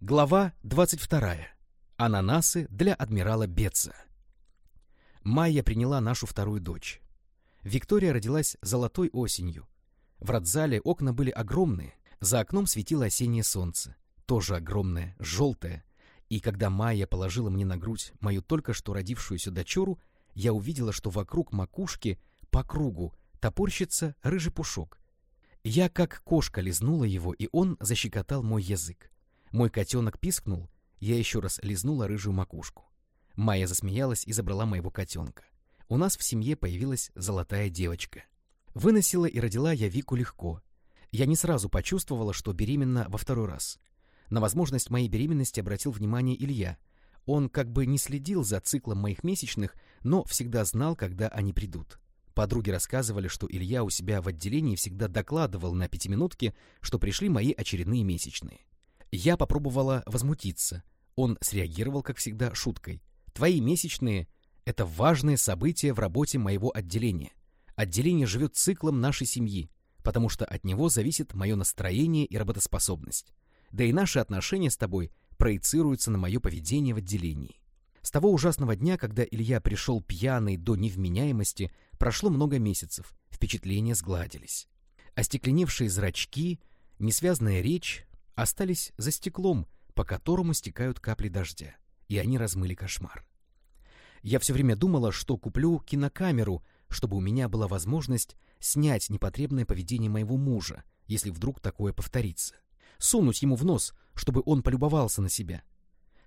Глава 22. Ананасы для адмирала Бетца. Майя приняла нашу вторую дочь. Виктория родилась золотой осенью. В родзале окна были огромные, за окном светило осеннее солнце, тоже огромное, желтое. И когда Майя положила мне на грудь мою только что родившуюся дочуру, я увидела, что вокруг макушки по кругу топорщится рыжий пушок. Я как кошка лизнула его, и он защекотал мой язык. Мой котенок пискнул, я еще раз лизнула рыжую макушку. Майя засмеялась и забрала моего котенка. У нас в семье появилась золотая девочка. Выносила и родила я Вику легко. Я не сразу почувствовала, что беременна во второй раз. На возможность моей беременности обратил внимание Илья. Он как бы не следил за циклом моих месячных, но всегда знал, когда они придут. Подруги рассказывали, что Илья у себя в отделении всегда докладывал на пятиминутке, что пришли мои очередные месячные. Я попробовала возмутиться. Он среагировал, как всегда, шуткой. «Твои месячные — это важное событие в работе моего отделения. Отделение живет циклом нашей семьи, потому что от него зависит мое настроение и работоспособность. Да и наши отношения с тобой проецируются на мое поведение в отделении. С того ужасного дня, когда Илья пришел пьяный до невменяемости, прошло много месяцев, впечатления сгладились. Остекленевшие зрачки, несвязная речь, остались за стеклом, по которому стекают капли дождя, и они размыли кошмар. Я все время думала, что куплю кинокамеру, чтобы у меня была возможность снять непотребное поведение моего мужа, если вдруг такое повторится. Сунуть ему в нос, чтобы он полюбовался на себя.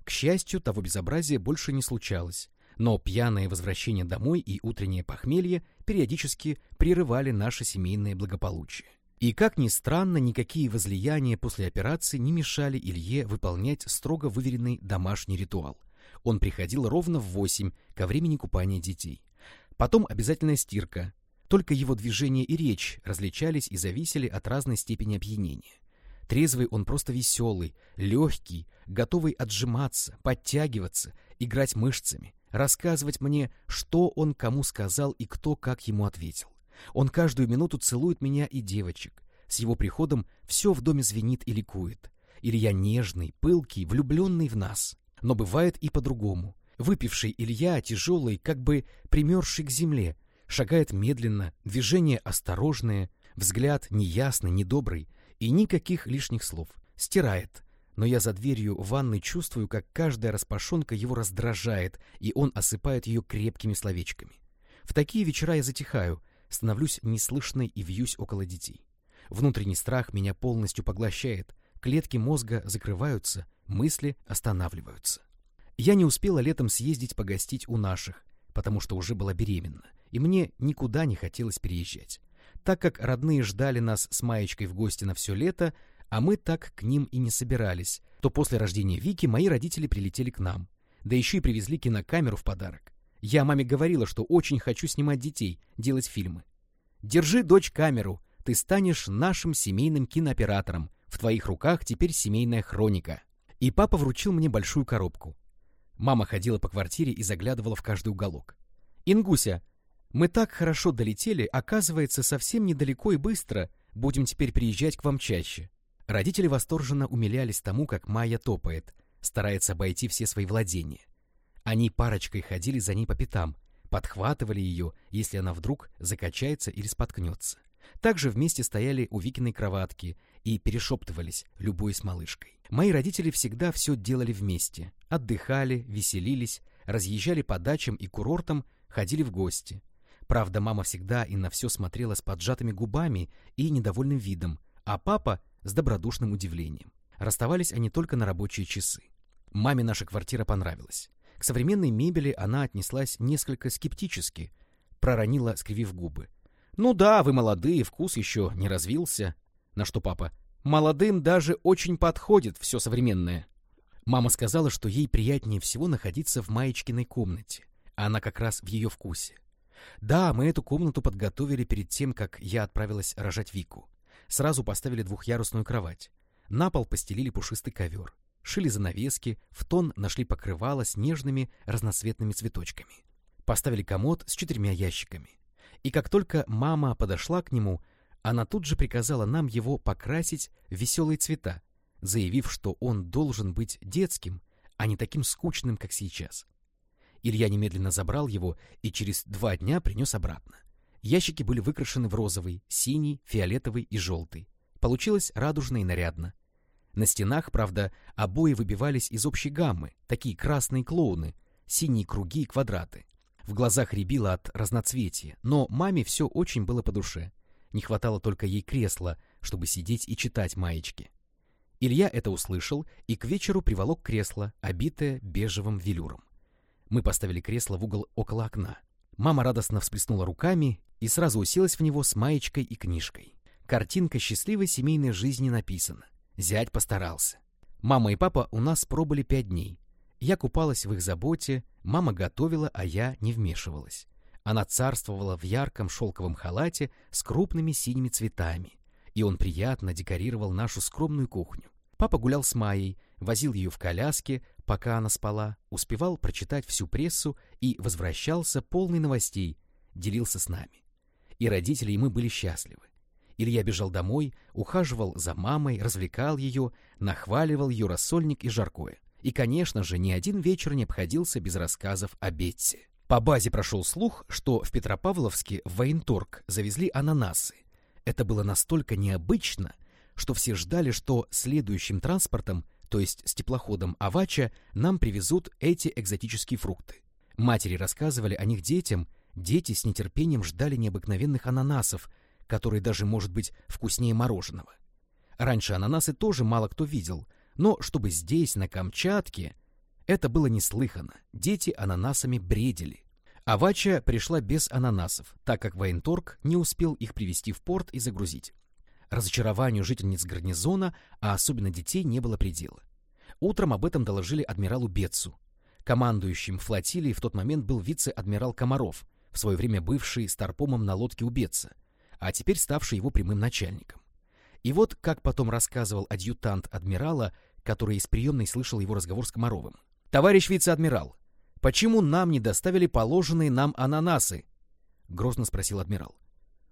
К счастью, того безобразия больше не случалось, но пьяное возвращение домой и утреннее похмелье периодически прерывали наше семейное благополучие. И, как ни странно, никакие возлияния после операции не мешали Илье выполнять строго выверенный домашний ритуал. Он приходил ровно в восемь ко времени купания детей. Потом обязательная стирка. Только его движения и речь различались и зависели от разной степени опьянения. Трезвый он просто веселый, легкий, готовый отжиматься, подтягиваться, играть мышцами, рассказывать мне, что он кому сказал и кто как ему ответил. Он каждую минуту целует меня и девочек. С его приходом все в доме звенит и ликует. Илья нежный, пылкий, влюбленный в нас. Но бывает и по-другому. Выпивший Илья, тяжелый, как бы примерзший к земле, шагает медленно, движение осторожное, взгляд неясный, недобрый, и никаких лишних слов. Стирает. Но я за дверью ванной чувствую, как каждая распашонка его раздражает, и он осыпает ее крепкими словечками. В такие вечера я затихаю, становлюсь неслышной и вьюсь около детей. Внутренний страх меня полностью поглощает, клетки мозга закрываются, мысли останавливаются. Я не успела летом съездить погостить у наших, потому что уже была беременна, и мне никуда не хотелось переезжать. Так как родные ждали нас с Маечкой в гости на все лето, а мы так к ним и не собирались, то после рождения Вики мои родители прилетели к нам, да еще и привезли кинокамеру в подарок. Я маме говорила, что очень хочу снимать детей, делать фильмы. Держи, дочь, камеру. Ты станешь нашим семейным кинооператором. В твоих руках теперь семейная хроника. И папа вручил мне большую коробку. Мама ходила по квартире и заглядывала в каждый уголок. «Ингуся, мы так хорошо долетели, оказывается, совсем недалеко и быстро. Будем теперь приезжать к вам чаще». Родители восторженно умилялись тому, как Майя топает, старается обойти все свои владения. Они парочкой ходили за ней по пятам, подхватывали ее, если она вдруг закачается или споткнется. Также вместе стояли у Викиной кроватки и перешептывались, любой с малышкой. Мои родители всегда все делали вместе. Отдыхали, веселились, разъезжали по дачам и курортам, ходили в гости. Правда, мама всегда и на все смотрела с поджатыми губами и недовольным видом, а папа с добродушным удивлением. Расставались они только на рабочие часы. Маме наша квартира понравилась. К современной мебели она отнеслась несколько скептически, проронила, скривив губы. «Ну да, вы молодые, вкус еще не развился». На что папа? «Молодым даже очень подходит все современное». Мама сказала, что ей приятнее всего находиться в Маечкиной комнате. А она как раз в ее вкусе. Да, мы эту комнату подготовили перед тем, как я отправилась рожать Вику. Сразу поставили двухъярусную кровать. На пол постелили пушистый ковер шили занавески, в тон нашли покрывало с нежными разноцветными цветочками. Поставили комод с четырьмя ящиками. И как только мама подошла к нему, она тут же приказала нам его покрасить в веселые цвета, заявив, что он должен быть детским, а не таким скучным, как сейчас. Илья немедленно забрал его и через два дня принес обратно. Ящики были выкрашены в розовый, синий, фиолетовый и желтый. Получилось радужно и нарядно. На стенах, правда, обои выбивались из общей гаммы, такие красные клоуны, синие круги и квадраты. В глазах рябило от разноцветия, но маме все очень было по душе. Не хватало только ей кресла, чтобы сидеть и читать маечки. Илья это услышал и к вечеру приволок кресло, обитое бежевым велюром. Мы поставили кресло в угол около окна. Мама радостно всплеснула руками и сразу уселась в него с маечкой и книжкой. Картинка счастливой семейной жизни написана. Зять постарался. Мама и папа у нас пробыли пять дней. Я купалась в их заботе, мама готовила, а я не вмешивалась. Она царствовала в ярком шелковом халате с крупными синими цветами, и он приятно декорировал нашу скромную кухню. Папа гулял с Майей, возил ее в коляске, пока она спала, успевал прочитать всю прессу и возвращался полный новостей, делился с нами. И родители, и мы были счастливы. Илья бежал домой, ухаживал за мамой, развлекал ее, нахваливал ее рассольник и жаркое. И, конечно же, ни один вечер не обходился без рассказов о Бетсе. По базе прошел слух, что в Петропавловске в военторг завезли ананасы. Это было настолько необычно, что все ждали, что следующим транспортом, то есть с теплоходом Авача, нам привезут эти экзотические фрукты. Матери рассказывали о них детям, дети с нетерпением ждали необыкновенных ананасов, которые даже, может быть, вкуснее мороженого. Раньше ананасы тоже мало кто видел, но чтобы здесь, на Камчатке, это было неслыханно. Дети ананасами бредили. Авача пришла без ананасов, так как военторг не успел их привезти в порт и загрузить. Разочарованию жительниц гарнизона, а особенно детей, не было предела. Утром об этом доложили адмиралу Бетсу. Командующим флотилией в тот момент был вице-адмирал Комаров, в свое время бывший старпомом на лодке у Бетса, а теперь ставший его прямым начальником. И вот, как потом рассказывал адъютант адмирала, который из приемной слышал его разговор с Комаровым. «Товарищ вице-адмирал, почему нам не доставили положенные нам ананасы?» — грозно спросил адмирал.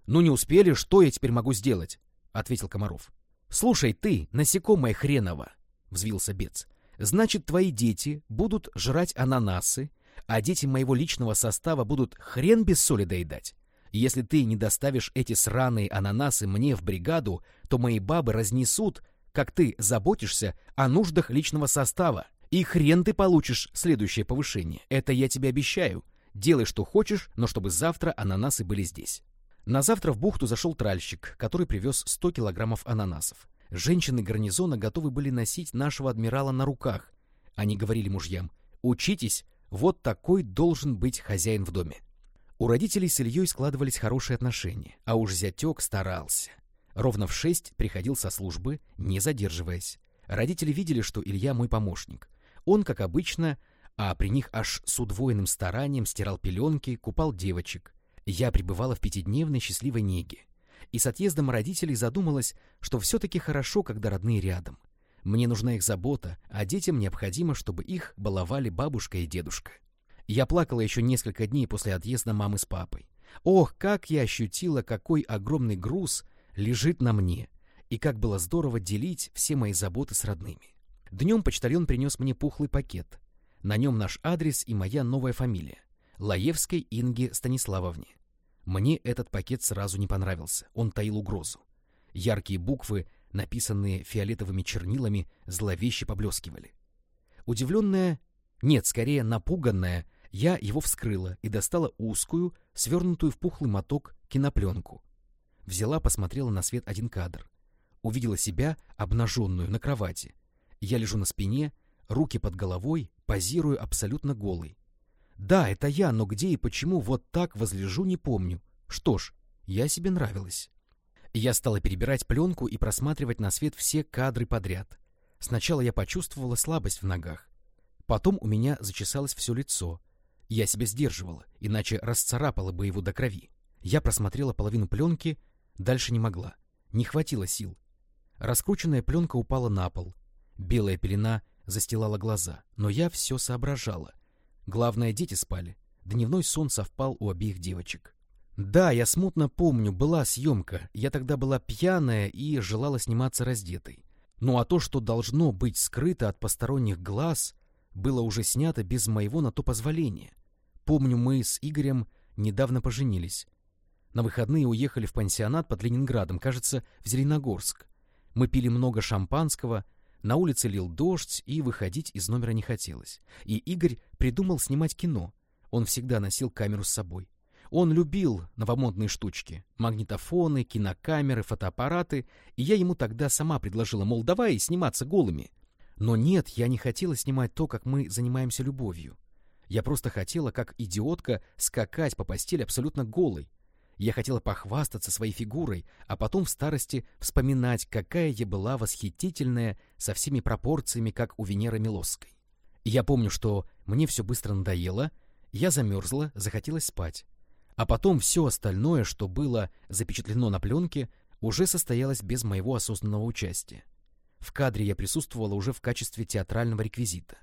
«Ну не успели, что я теперь могу сделать?» — ответил Комаров. «Слушай ты, насекомое хреново!» — взвился Бец. «Значит, твои дети будут жрать ананасы, а дети моего личного состава будут хрен без соли доедать. Если ты не доставишь эти сраные ананасы мне в бригаду, то мои бабы разнесут, как ты заботишься о нуждах личного состава. И хрен ты получишь следующее повышение. Это я тебе обещаю. Делай, что хочешь, но чтобы завтра ананасы были здесь. На завтра в бухту зашел тральщик, который привез 100 килограммов ананасов. Женщины гарнизона готовы были носить нашего адмирала на руках. Они говорили мужьям, «Учитесь, вот такой должен быть хозяин в доме». У родителей с Ильей складывались хорошие отношения, а уж зятек старался. Ровно в шесть приходил со службы, не задерживаясь. Родители видели, что Илья мой помощник. Он, как обычно, а при них аж с удвоенным старанием стирал пеленки, купал девочек. Я пребывала в пятидневной счастливой неге. И с отъездом родителей задумалась, что все-таки хорошо, когда родные рядом. Мне нужна их забота, а детям необходимо, чтобы их баловали бабушка и дедушка. Я плакала еще несколько дней после отъезда мамы с папой. Ох, как я ощутила, какой огромный груз лежит на мне, и как было здорово делить все мои заботы с родными. Днем почтальон принес мне пухлый пакет. На нем наш адрес и моя новая фамилия — Лаевской Инге Станиславовне. Мне этот пакет сразу не понравился, он таил угрозу. Яркие буквы, написанные фиолетовыми чернилами, зловеще поблескивали. Удивленная, нет, скорее напуганная, я его вскрыла и достала узкую, свернутую в пухлый моток кинопленку. Взяла, посмотрела на свет один кадр. Увидела себя, обнаженную, на кровати. Я лежу на спине, руки под головой, позирую абсолютно голый. Да, это я, но где и почему вот так возлежу, не помню. Что ж, я себе нравилась. Я стала перебирать пленку и просматривать на свет все кадры подряд. Сначала я почувствовала слабость в ногах. Потом у меня зачесалось все лицо, я себя сдерживала, иначе расцарапала бы его до крови. Я просмотрела половину пленки, дальше не могла. Не хватило сил. Раскрученная пленка упала на пол. Белая пелена застилала глаза, но я все соображала. Главное, дети спали. Дневной сон совпал у обеих девочек. Да, я смутно помню, была съемка. Я тогда была пьяная и желала сниматься раздетой. Ну а то, что должно быть скрыто от посторонних глаз, было уже снято без моего на то позволения. Помню, мы с Игорем недавно поженились. На выходные уехали в пансионат под Ленинградом, кажется, в Зеленогорск. Мы пили много шампанского, на улице лил дождь, и выходить из номера не хотелось. И Игорь придумал снимать кино. Он всегда носил камеру с собой. Он любил новомодные штучки, магнитофоны, кинокамеры, фотоаппараты, и я ему тогда сама предложила, мол, давай сниматься голыми. Но нет, я не хотела снимать то, как мы занимаемся любовью. Я просто хотела, как идиотка, скакать по постели абсолютно голой. Я хотела похвастаться своей фигурой, а потом в старости вспоминать, какая я была восхитительная, со всеми пропорциями, как у Венеры Милосской. Я помню, что мне все быстро надоело, я замерзла, захотелось спать. А потом все остальное, что было запечатлено на пленке, уже состоялось без моего осознанного участия. В кадре я присутствовала уже в качестве театрального реквизита.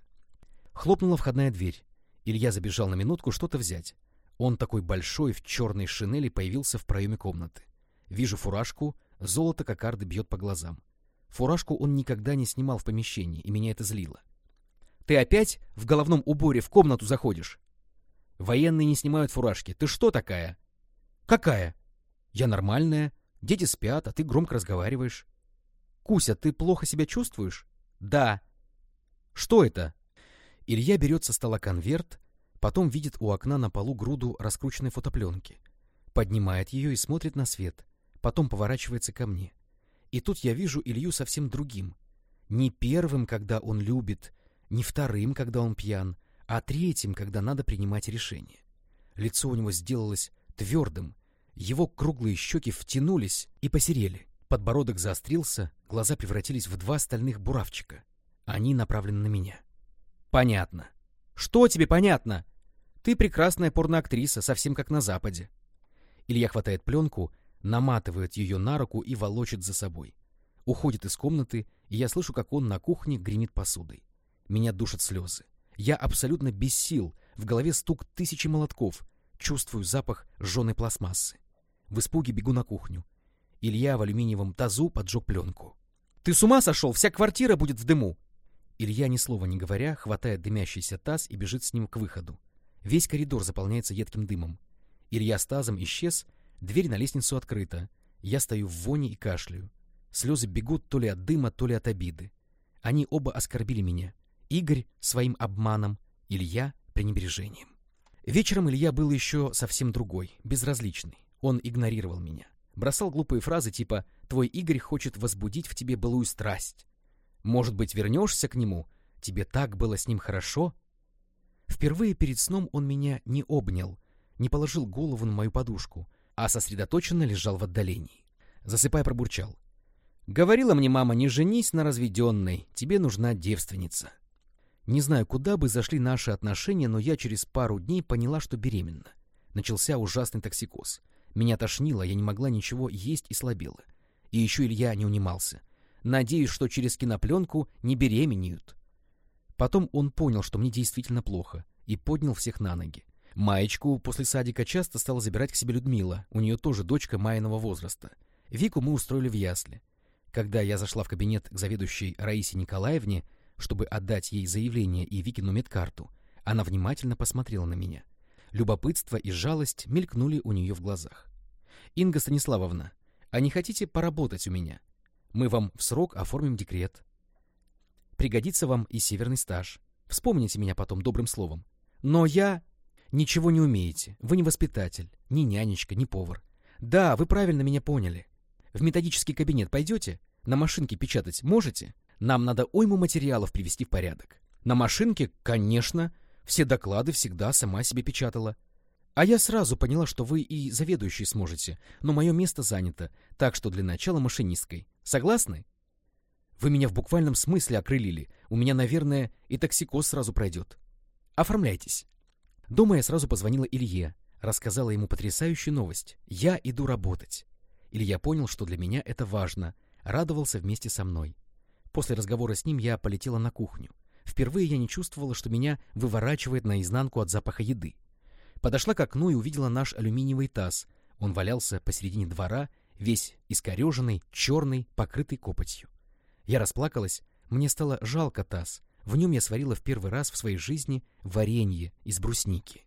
Хлопнула входная дверь. Илья забежал на минутку что-то взять. Он такой большой, в черной шинели, появился в проеме комнаты. Вижу фуражку, золото кокарды бьет по глазам. Фуражку он никогда не снимал в помещении, и меня это злило. «Ты опять в головном уборе в комнату заходишь?» «Военные не снимают фуражки. Ты что такая?» «Какая?» «Я нормальная. Дети спят, а ты громко разговариваешь». «Куся, ты плохо себя чувствуешь?» «Да». «Что это?» Илья берет со стола конверт, потом видит у окна на полу груду раскрученной фотопленки, поднимает ее и смотрит на свет, потом поворачивается ко мне. И тут я вижу Илью совсем другим. Не первым, когда он любит, не вторым, когда он пьян, а третьим, когда надо принимать решение. Лицо у него сделалось твердым, его круглые щеки втянулись и посерели. Подбородок заострился, глаза превратились в два стальных буравчика. Они направлены на меня. Понятно. Что тебе понятно? Ты прекрасная порноактриса, совсем как на Западе. Илья хватает пленку, наматывает ее на руку и волочит за собой. Уходит из комнаты, и я слышу, как он на кухне гремит посудой. Меня душат слезы. Я абсолютно без сил, в голове стук тысячи молотков, чувствую запах жженой пластмассы. В испуге бегу на кухню. Илья в алюминиевом тазу поджег пленку. «Ты с ума сошел? Вся квартира будет в дыму!» Илья, ни слова не говоря, хватает дымящийся таз и бежит с ним к выходу. Весь коридор заполняется едким дымом. Илья с тазом исчез, дверь на лестницу открыта. Я стою в воне и кашляю. Слезы бегут то ли от дыма, то ли от обиды. Они оба оскорбили меня. Игорь своим обманом, Илья пренебрежением. Вечером Илья был еще совсем другой, безразличный. Он игнорировал меня. Бросал глупые фразы типа «Твой Игорь хочет возбудить в тебе былую страсть». Может быть, вернешься к нему? Тебе так было с ним хорошо? Впервые перед сном он меня не обнял, не положил голову на мою подушку, а сосредоточенно лежал в отдалении. Засыпая, пробурчал. «Говорила мне мама, не женись на разведенной, тебе нужна девственница». Не знаю, куда бы зашли наши отношения, но я через пару дней поняла, что беременна. Начался ужасный токсикоз. Меня тошнило, я не могла ничего есть и слабела. И еще Илья не унимался. Надеюсь, что через кинопленку не беременеют. Потом он понял, что мне действительно плохо, и поднял всех на ноги. Маечку после садика часто стала забирать к себе Людмила, у нее тоже дочка Майиного возраста. Вику мы устроили в ясли. Когда я зашла в кабинет к заведующей Раисе Николаевне, чтобы отдать ей заявление и Викину медкарту, она внимательно посмотрела на меня. Любопытство и жалость мелькнули у нее в глазах. «Инга Станиславовна, а не хотите поработать у меня? Мы вам в срок оформим декрет. Пригодится вам и северный стаж. Вспомните меня потом добрым словом. Но я... Ничего не умеете. Вы не воспитатель, ни нянечка, ни повар. Да, вы правильно меня поняли. В методический кабинет пойдете? На машинке печатать можете? Нам надо уйму материалов привести в порядок. На машинке, конечно. Все доклады всегда сама себе печатала. А я сразу поняла, что вы и заведующий сможете, но мое место занято, так что для начала машинисткой. Согласны? Вы меня в буквальном смысле окрылили. У меня, наверное, и токсикоз сразу пройдет. Оформляйтесь. Дома я сразу позвонила Илье, рассказала ему потрясающую новость. Я иду работать. Илья понял, что для меня это важно, радовался вместе со мной. После разговора с ним я полетела на кухню. Впервые я не чувствовала, что меня выворачивает наизнанку от запаха еды. Подошла к окну и увидела наш алюминиевый таз. Он валялся посередине двора, весь искореженный, черный, покрытый копотью. Я расплакалась, мне стало жалко таз. В нем я сварила в первый раз в своей жизни варенье из брусники.